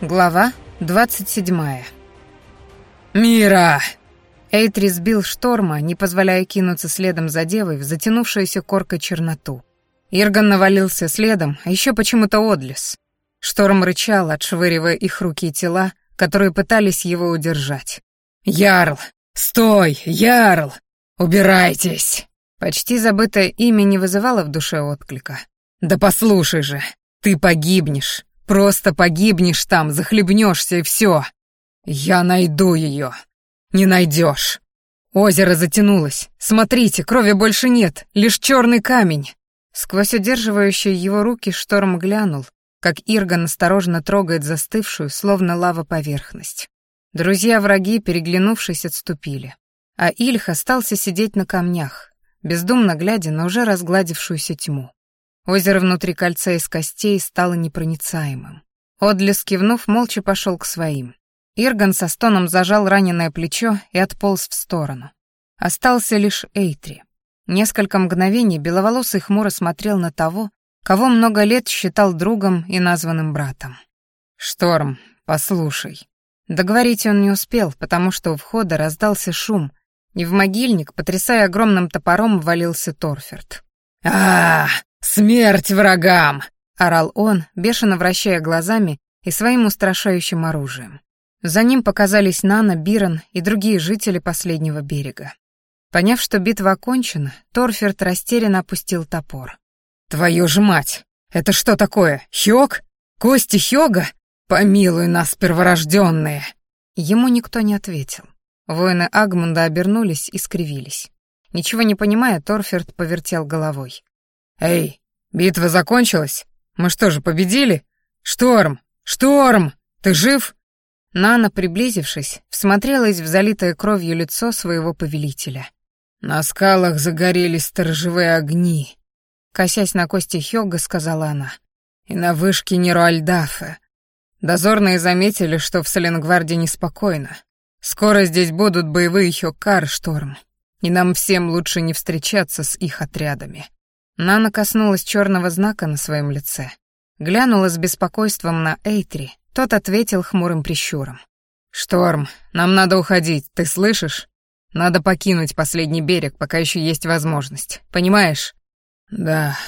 Глава 27. «Мира!» Эйтри сбил шторма, не позволяя кинуться следом за девой в затянувшуюся коркой черноту. Ирган навалился следом, а еще почему-то Одлис. Шторм рычал, отшвыривая их руки и тела, которые пытались его удержать. «Ярл! Стой! Ярл! Убирайтесь!» Почти забытое имя не вызывало в душе отклика. «Да послушай же, ты погибнешь! Просто погибнешь там, захлебнешься и все. Я найду ее. Не найдешь. Озеро затянулось. Смотрите, крови больше нет, лишь черный камень. Сквозь удерживающие его руки шторм глянул, как Ирган осторожно трогает застывшую, словно лава поверхность. Друзья-враги, переглянувшись, отступили. А Ильх остался сидеть на камнях, бездумно глядя на уже разгладившуюся тьму. Озеро внутри кольца из костей стало непроницаемым. Одлис, кивнув, молча пошел к своим. Ирган со стоном зажал раненое плечо и отполз в сторону. Остался лишь Эйтри. Несколько мгновений беловолосый хмуро смотрел на того, кого много лет считал другом и названным братом. «Шторм, послушай». Договорить он не успел, потому что у входа раздался шум, и в могильник, потрясая огромным топором, ввалился Торферт. -а «Смерть врагам!» — орал он, бешено вращая глазами и своим устрашающим оружием. За ним показались Нана, Бирон и другие жители последнего берега. Поняв, что битва окончена, Торферт растерянно опустил топор. «Твою ж мать! Это что такое? Хёг? Кости Хёга? Помилуй нас, перворожденные!» Ему никто не ответил. Воины Агмунда обернулись и скривились. Ничего не понимая, Торферт повертел головой. «Эй, битва закончилась? Мы что же, победили? Шторм! Шторм! Ты жив?» Нана, приблизившись, всмотрелась в залитое кровью лицо своего повелителя. «На скалах загорелись сторожевые огни», — косясь на кости Хёга, сказала она. «И на вышке Неруальдафа. Дозорные заметили, что в Соленгварде неспокойно. Скоро здесь будут боевые Хёкар, Шторм, и нам всем лучше не встречаться с их отрядами». Нана коснулась черного знака на своем лице. Глянула с беспокойством на Эйтри, тот ответил хмурым прищуром. «Шторм, нам надо уходить, ты слышишь? Надо покинуть последний берег, пока еще есть возможность, понимаешь?» «Да».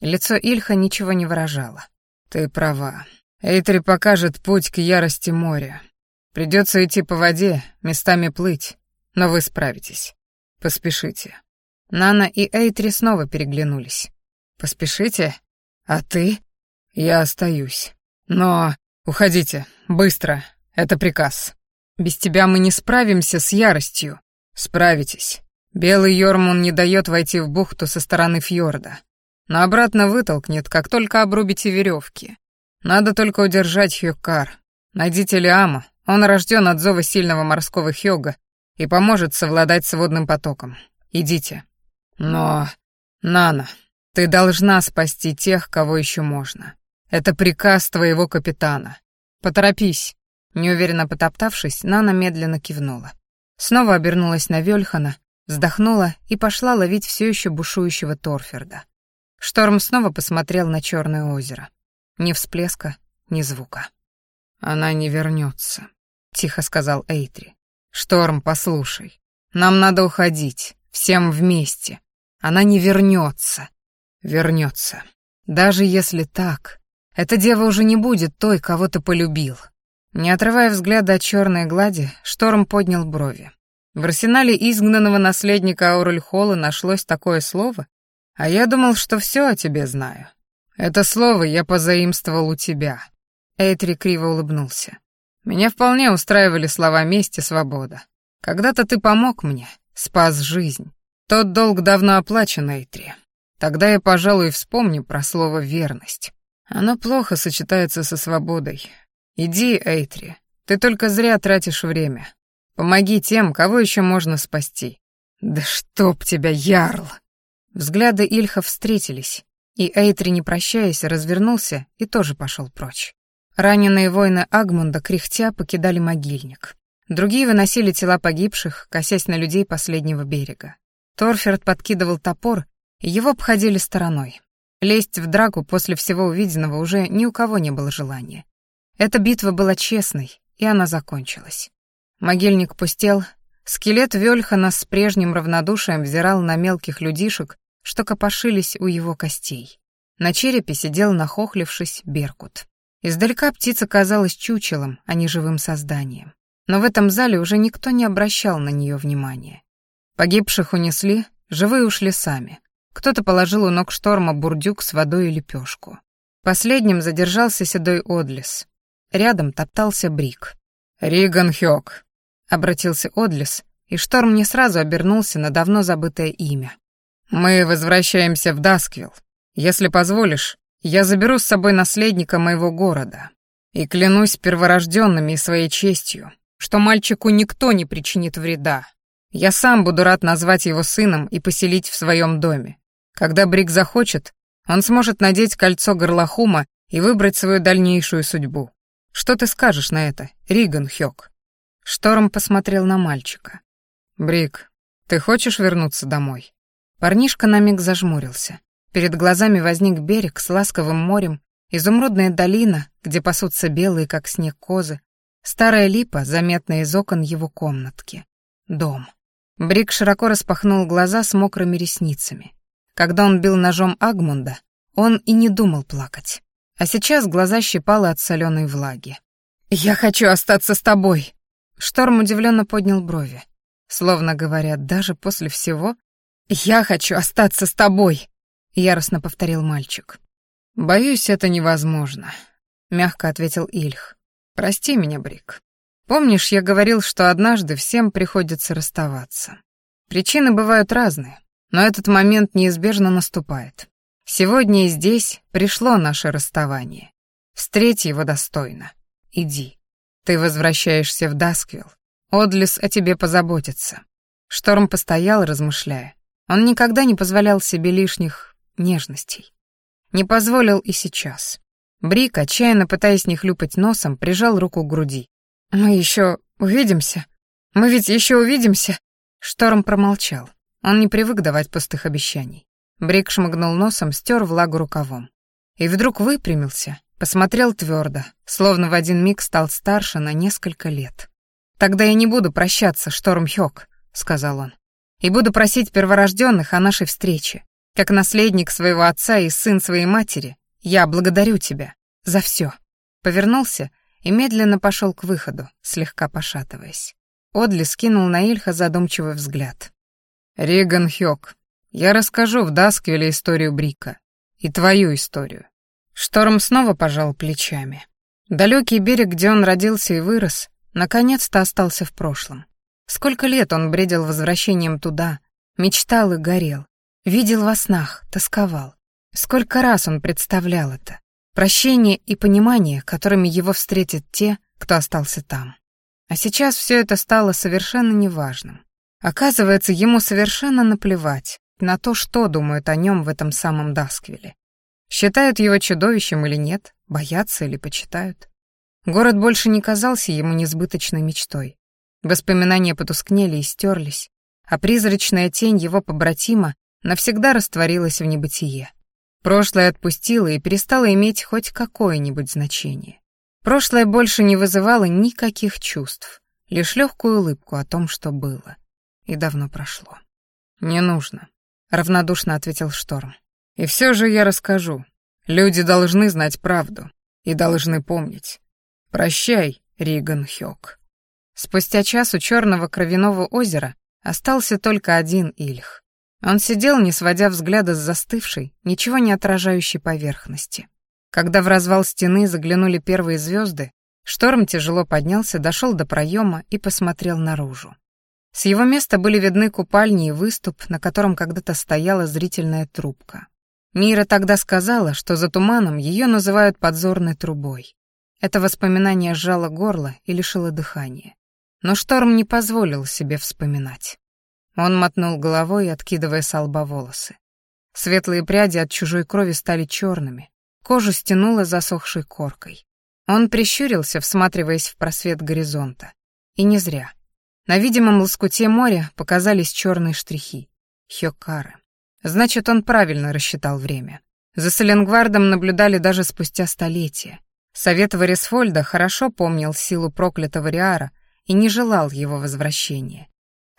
Лицо Ильха ничего не выражало. «Ты права. Эйтри покажет путь к ярости моря. Придется идти по воде, местами плыть, но вы справитесь. Поспешите. Нана и Эйтри снова переглянулись. «Поспешите? А ты?» «Я остаюсь. Но уходите, быстро, это приказ. Без тебя мы не справимся с яростью. Справитесь. Белый Йормун не дает войти в бухту со стороны фьорда. Но обратно вытолкнет, как только обрубите веревки. Надо только удержать Хьюкар. Найдите Лиама, он рожден от зова сильного морского Хьога и поможет совладать с водным потоком. Идите». Но, Нана, ты должна спасти тех, кого еще можно. Это приказ твоего капитана. Поторопись. Неуверенно потоптавшись, Нана медленно кивнула. Снова обернулась на Вельхана, вздохнула и пошла ловить все еще бушующего Торферда. Шторм снова посмотрел на черное озеро. Ни всплеска, ни звука. «Она не вернется», — тихо сказал Эйтри. «Шторм, послушай. Нам надо уходить, всем вместе. Она не вернется. Вернется. Даже если так, эта дева уже не будет той, кого ты полюбил. Не отрывая взгляда от черной глади, Шторм поднял брови. В арсенале изгнанного наследника Аурульхола нашлось такое слово, а я думал, что все о тебе знаю. Это слово я позаимствовал у тебя. Эйтри криво улыбнулся. Меня вполне устраивали слова «месть» и «свобода». Когда-то ты помог мне, спас жизнь. Тот долг давно оплачен, Эйтри. Тогда я, пожалуй, вспомню про слово «верность». Оно плохо сочетается со свободой. Иди, Эйтри, ты только зря тратишь время. Помоги тем, кого еще можно спасти. Да чтоб тебя, Ярл! Взгляды Ильха встретились, и Эйтри, не прощаясь, развернулся и тоже пошел прочь. Раненые воины Агмунда кряхтя покидали могильник. Другие выносили тела погибших, косясь на людей последнего берега. Торферд подкидывал топор, его обходили стороной. Лезть в драку после всего увиденного уже ни у кого не было желания. Эта битва была честной, и она закончилась. Могильник пустел, скелет Вельхана с прежним равнодушием взирал на мелких людишек, что копошились у его костей. На черепе сидел, нахохлившись, Беркут. Издалека птица казалась чучелом, а не живым созданием. Но в этом зале уже никто не обращал на нее внимания. Погибших унесли, живые ушли сами. Кто-то положил у ног шторма бурдюк с водой и лепешку. Последним задержался седой Одлис. Рядом топтался Брик. «Риган Хёк», — обратился Одлис, и шторм не сразу обернулся на давно забытое имя. «Мы возвращаемся в Дасквилл. Если позволишь, я заберу с собой наследника моего города. И клянусь перворожденными и своей честью, что мальчику никто не причинит вреда. Я сам буду рад назвать его сыном и поселить в своем доме. Когда Брик захочет, он сможет надеть кольцо горлохума и выбрать свою дальнейшую судьбу. Что ты скажешь на это, Риган Хёк?» Шторм посмотрел на мальчика. «Брик, ты хочешь вернуться домой?» Парнишка на миг зажмурился. Перед глазами возник берег с ласковым морем, изумрудная долина, где пасутся белые, как снег, козы, старая липа, заметная из окон его комнатки. Дом. Брик широко распахнул глаза с мокрыми ресницами. Когда он бил ножом Агмунда, он и не думал плакать. А сейчас глаза щипало от соленой влаги. «Я хочу остаться с тобой!» Шторм удивленно поднял брови. Словно говоря, даже после всего «Я хочу остаться с тобой!» — яростно повторил мальчик. «Боюсь, это невозможно», — мягко ответил Ильх. «Прости меня, Брик. Помнишь, я говорил, что однажды всем приходится расставаться. Причины бывают разные, но этот момент неизбежно наступает. Сегодня и здесь пришло наше расставание. Встреть его достойно. Иди. Ты возвращаешься в Дасквилл. Одлис о тебе позаботится. Шторм постоял, размышляя. Он никогда не позволял себе лишних нежностей. Не позволил и сейчас. Брик, отчаянно пытаясь не хлюпать носом, прижал руку к груди. «Мы еще увидимся? Мы ведь еще увидимся?» Шторм промолчал. Он не привык давать пустых обещаний. Брик шмыгнул носом, стер влагу рукавом. И вдруг выпрямился, посмотрел твердо, словно в один миг стал старше на несколько лет. «Тогда я не буду прощаться, Шторм Хёк», — сказал он, «и буду просить перворожденных о нашей встрече. Как наследник своего отца и сын своей матери, я благодарю тебя за все». Повернулся и медленно пошел к выходу, слегка пошатываясь. Одли скинул на Ильха задумчивый взгляд. «Риган Хёк, я расскажу в Дасквиле историю Брика. И твою историю. Шторм снова пожал плечами. Далекий берег, где он родился и вырос, наконец-то остался в прошлом. Сколько лет он бредил возвращением туда, мечтал и горел, видел во снах, тосковал. Сколько раз он представлял это. Прощение и понимание, которыми его встретят те, кто остался там. А сейчас все это стало совершенно неважным. Оказывается, ему совершенно наплевать, на то, что думают о нем в этом самом Дасквиле. Считают его чудовищем или нет, боятся или почитают. Город больше не казался ему несбыточной мечтой. Воспоминания потускнели и стерлись, а призрачная тень его побратима навсегда растворилась в небытие. Прошлое отпустило и перестало иметь хоть какое-нибудь значение. Прошлое больше не вызывало никаких чувств, лишь легкую улыбку о том, что было. И давно прошло. «Не нужно», равнодушно ответил Шторм. И все же я расскажу. Люди должны знать правду и должны помнить. Прощай, Риган Хёк. Спустя час у черного кровяного озера остался только один Ильх. Он сидел, не сводя взгляда с застывшей, ничего не отражающей поверхности. Когда в развал стены заглянули первые звезды, Шторм тяжело поднялся, дошел до проема и посмотрел наружу. С его места были видны купальни и выступ, на котором когда-то стояла зрительная трубка. Мира тогда сказала, что за туманом ее называют подзорной трубой. Это воспоминание сжало горло и лишило дыхания. Но Шторм не позволил себе вспоминать. Он мотнул головой, откидывая с лба волосы. Светлые пряди от чужой крови стали черными, кожу стянуло засохшей коркой. Он прищурился, всматриваясь в просвет горизонта. И не зря. На видимом лоскуте моря показались черные штрихи. Хёкары. Значит, он правильно рассчитал время. За Соленгвардом наблюдали даже спустя столетия. Совет Варисфольда хорошо помнил силу проклятого Риара и не желал его возвращения.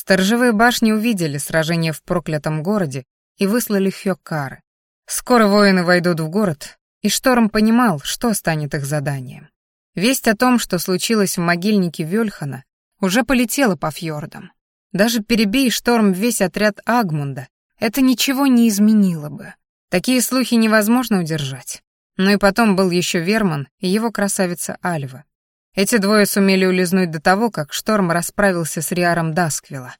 Сторожевые башни увидели сражение в проклятом городе и выслали Хёккары. Скоро воины войдут в город, и Шторм понимал, что станет их заданием. Весть о том, что случилось в могильнике Вёльхана, уже полетела по фьордам. Даже перебей Шторм весь отряд Агмунда, это ничего не изменило бы. Такие слухи невозможно удержать. Ну и потом был еще Верман и его красавица Альва. Эти двое сумели улизнуть до того, как Шторм расправился с Риаром Дасквила.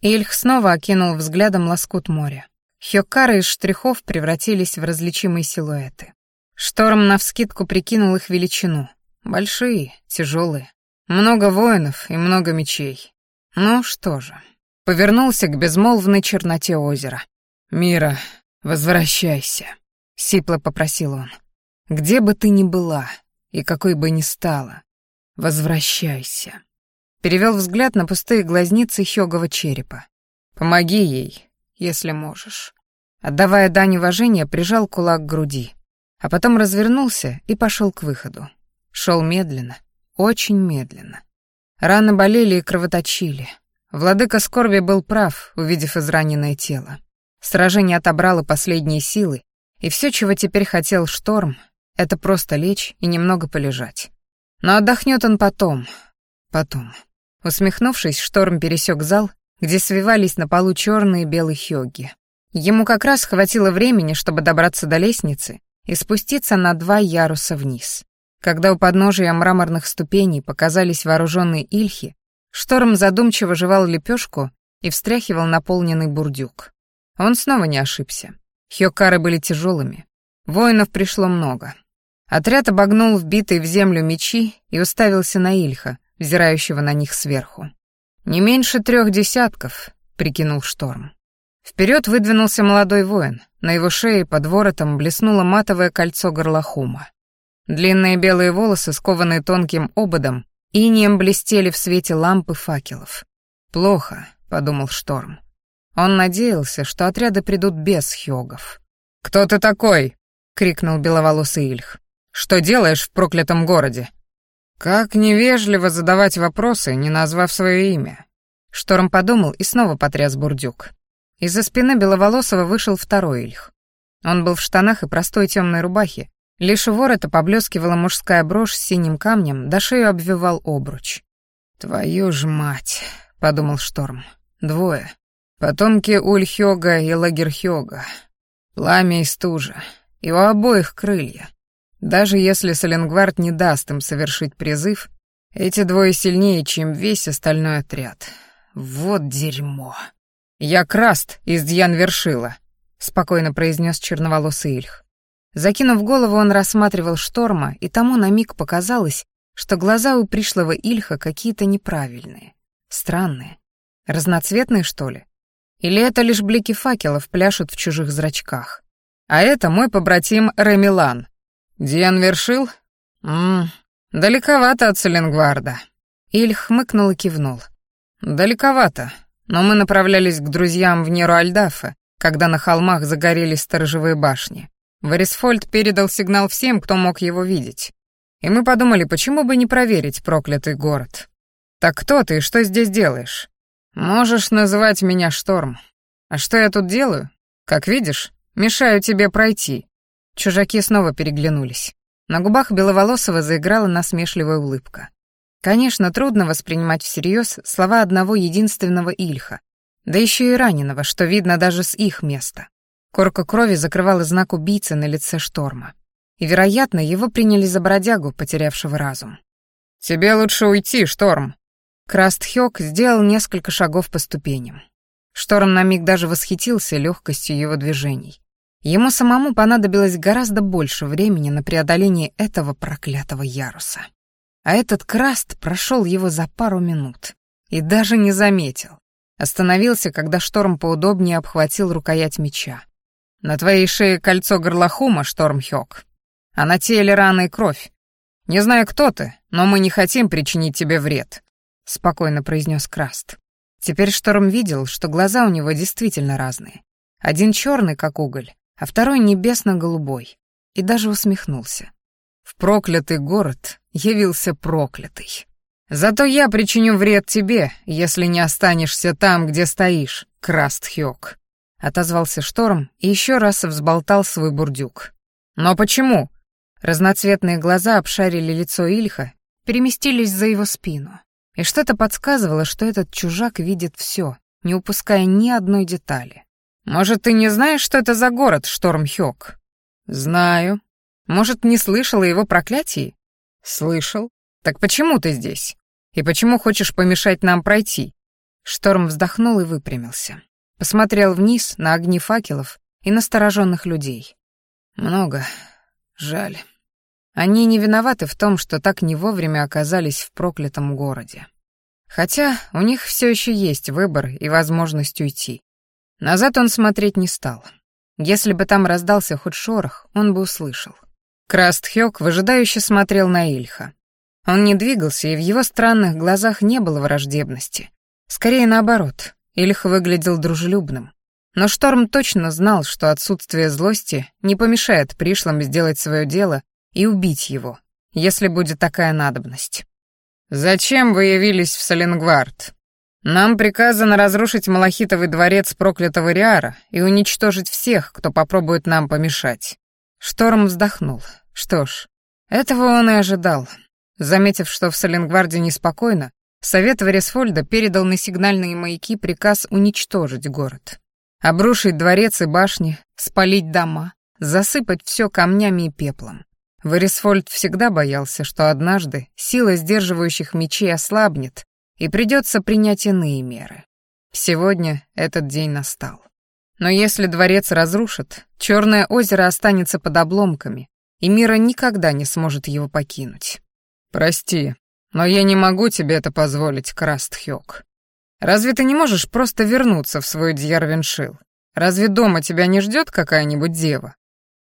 Ильх снова окинул взглядом лоскут моря. Хёккары из штрихов превратились в различимые силуэты. Шторм навскидку прикинул их величину. Большие, тяжелые. Много воинов и много мечей. Ну что же. Повернулся к безмолвной черноте озера. «Мира, возвращайся», — сипло попросил он. «Где бы ты ни была и какой бы ни стала, возвращайся». Перевел взгляд на пустые глазницы Хёгова черепа. «Помоги ей, если можешь». Отдавая дань уважения, прижал кулак к груди, а потом развернулся и пошел к выходу. Шел медленно, очень медленно. Раны болели и кровоточили. Владыка скорби был прав, увидев израненное тело. Сражение отобрало последние силы, и все, чего теперь хотел Шторм, это просто лечь и немного полежать. Но отдохнет он потом, потом. Усмехнувшись, Шторм пересек зал, где свивались на полу черные и белые хёги. Ему как раз хватило времени, чтобы добраться до лестницы и спуститься на два яруса вниз. Когда у подножия мраморных ступеней показались вооруженные ильхи, Шторм задумчиво жевал лепешку и встряхивал наполненный бурдюк. Он снова не ошибся. Хёкары были тяжелыми. Воинов пришло много. Отряд обогнул вбитые в землю мечи и уставился на Ильха, взирающего на них сверху. «Не меньше трех десятков», — прикинул Шторм. Вперед выдвинулся молодой воин. На его шее под воротом блеснуло матовое кольцо горлохума. Длинные белые волосы, скованные тонким ободом, инием блестели в свете лампы факелов. «Плохо», — подумал Шторм. Он надеялся, что отряды придут без хёгов. «Кто ты такой?» — крикнул беловолосый Ильх. «Что делаешь в проклятом городе?» «Как невежливо задавать вопросы, не назвав свое имя». Шторм подумал и снова потряс бурдюк. Из-за спины Беловолосого вышел второй Ильх. Он был в штанах и простой темной рубахе, лишь у ворота поблескивала мужская брошь с синим камнем, до шею обвивал обруч. «Твою ж мать!» — подумал Шторм. «Двое. Потомки Ульхёга и Лагерхёга. Пламя и стужа. И у обоих крылья. Даже если Соленгвард не даст им совершить призыв, эти двое сильнее, чем весь остальной отряд. Вот дерьмо!» «Я Краст из Дьянвершила», — спокойно произнес черноволосый Ильх. Закинув голову, он рассматривал шторма, и тому на миг показалось, что глаза у пришлого Ильха какие-то неправильные, странные. Разноцветные, что ли? Или это лишь блики факелов пляшут в чужих зрачках? А это мой побратим Ремилан. Диан вершил? Ммм, далековато от Селенгварда. Ильх хмыкнул и кивнул. Далековато, но мы направлялись к друзьям в Неру-Альдафе, когда на холмах загорелись сторожевые башни. Варисфольд передал сигнал всем, кто мог его видеть. И мы подумали, почему бы не проверить проклятый город. Так кто ты и что здесь делаешь? Можешь называть меня Шторм. А что я тут делаю? Как видишь, мешаю тебе пройти. Чужаки снова переглянулись. На губах Беловолосого заиграла насмешливая улыбка. Конечно, трудно воспринимать всерьез слова одного единственного Ильха, да еще и раненого, что видно даже с их места. Корка крови закрывала знак убийцы на лице Шторма. И, вероятно, его приняли за бродягу, потерявшего разум. «Тебе лучше уйти, Шторм!» Краст Хёк сделал несколько шагов по ступеням. Шторм на миг даже восхитился легкостью его движений. Ему самому понадобилось гораздо больше времени на преодоление этого проклятого яруса. А этот краст прошел его за пару минут и даже не заметил. Остановился, когда шторм поудобнее обхватил рукоять меча. «На твоей шее кольцо горлохума, шторм Хёк, а на теле рана и кровь. Не знаю, кто ты, но мы не хотим причинить тебе вред», — спокойно произнес Краст. Теперь Шторм видел, что глаза у него действительно разные. Один черный, как уголь, а второй небесно-голубой, и даже усмехнулся. В проклятый город явился проклятый. Зато я причиню вред тебе, если не останешься там, где стоишь, Крастхёк. Отозвался Шторм и еще раз взболтал свой бурдюк. Но почему? Разноцветные глаза обшарили лицо Ильха, переместились за его спину. И что-то подсказывало, что этот чужак видит все, не упуская ни одной детали. «Может, ты не знаешь, что это за город, Штормхёк?» «Знаю. Может, не слышал о его проклятии?» «Слышал. Так почему ты здесь? И почему хочешь помешать нам пройти?» Шторм вздохнул и выпрямился. Посмотрел вниз на огни факелов и настороженных людей. «Много. Жаль. Они не виноваты в том, что так не вовремя оказались в проклятом городе. Хотя у них все еще есть выбор и возможность уйти. Назад он смотреть не стал. Если бы там раздался хоть шорох, он бы услышал. Крастхёк выжидающе смотрел на Ильха. Он не двигался, и в его странных глазах не было враждебности. Скорее наоборот, Ильх выглядел дружелюбным. Но Шторм точно знал, что отсутствие злости не помешает пришлым сделать свое дело и убить его, если будет такая надобность. «Зачем вы явились в Саленгвард? Нам приказано разрушить Малахитовый дворец проклятого Риара и уничтожить всех, кто попробует нам помешать». Шторм вздохнул. Что ж, этого он и ожидал. Заметив, что в Саленгварде неспокойно, Совет Вересфольда передал на сигнальные маяки приказ уничтожить город. Обрушить дворец и башни, спалить дома, засыпать все камнями и пеплом. Вересфольд всегда боялся, что однажды сила сдерживающих мечей ослабнет, и придется принять иные меры. Сегодня этот день настал. Но если дворец разрушат, Черное озеро останется под обломками, и Мира никогда не сможет его покинуть. «Прости, но я не могу тебе это позволить, Крастхёк. Разве ты не можешь просто вернуться в свой Дьярвеншил? Разве дома тебя не ждет какая-нибудь дева?»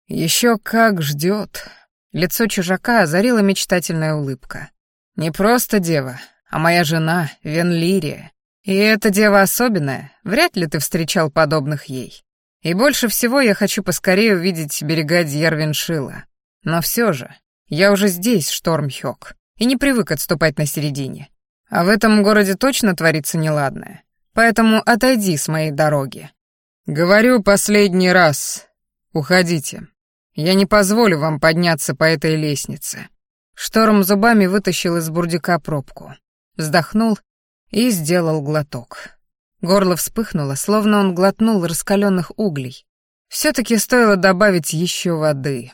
Еще как ждет, Лицо чужака озарила мечтательная улыбка. «Не просто дева, а моя жена, Венлирия. И эта дева особенная, вряд ли ты встречал подобных ей. И больше всего я хочу поскорее увидеть берега Дьярвиншила. Но все же, я уже здесь, Штормхёк, и не привык отступать на середине. А в этом городе точно творится неладное. Поэтому отойди с моей дороги. Говорю последний раз. Уходите. Я не позволю вам подняться по этой лестнице». Шторм зубами вытащил из бурдюка пробку, вздохнул и сделал глоток. Горло вспыхнуло, словно он глотнул раскаленных углей. Все-таки стоило добавить еще воды.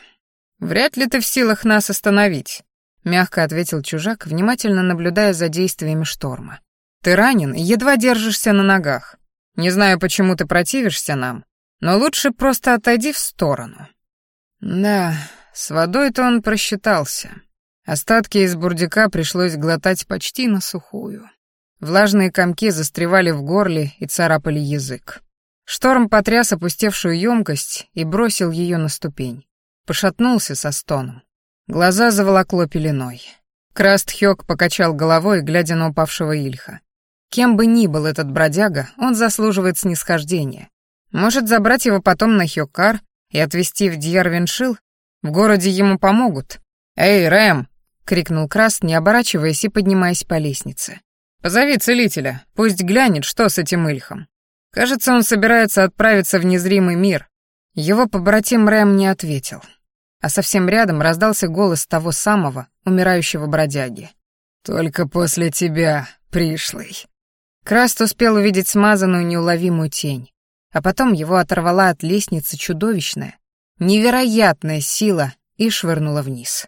«Вряд ли ты в силах нас остановить», — мягко ответил чужак, внимательно наблюдая за действиями шторма. «Ты ранен и едва держишься на ногах. Не знаю, почему ты противишься нам, но лучше просто отойди в сторону». Да, с водой-то он просчитался. Остатки из бурдюка пришлось глотать почти на сухую. Влажные комки застревали в горле и царапали язык. Шторм потряс опустевшую емкость и бросил ее на ступень. Пошатнулся со стоном. Глаза заволокло пеленой. Краст Хёк покачал головой, глядя на упавшего Ильха. Кем бы ни был этот бродяга, он заслуживает снисхождения. Может забрать его потом на Хёккар и отвезти в Дьярвиншил, в городе ему помогут. «Эй, Рэм!» — крикнул Краст, не оборачиваясь и поднимаясь по лестнице. «Позови целителя, пусть глянет, что с этим Ильхом. Кажется, он собирается отправиться в незримый мир». Его побратим Рэм не ответил. А совсем рядом раздался голос того самого, умирающего бродяги. «Только после тебя, пришлый». Краст успел увидеть смазанную неуловимую тень а потом его оторвала от лестницы чудовищная, невероятная сила и швырнула вниз.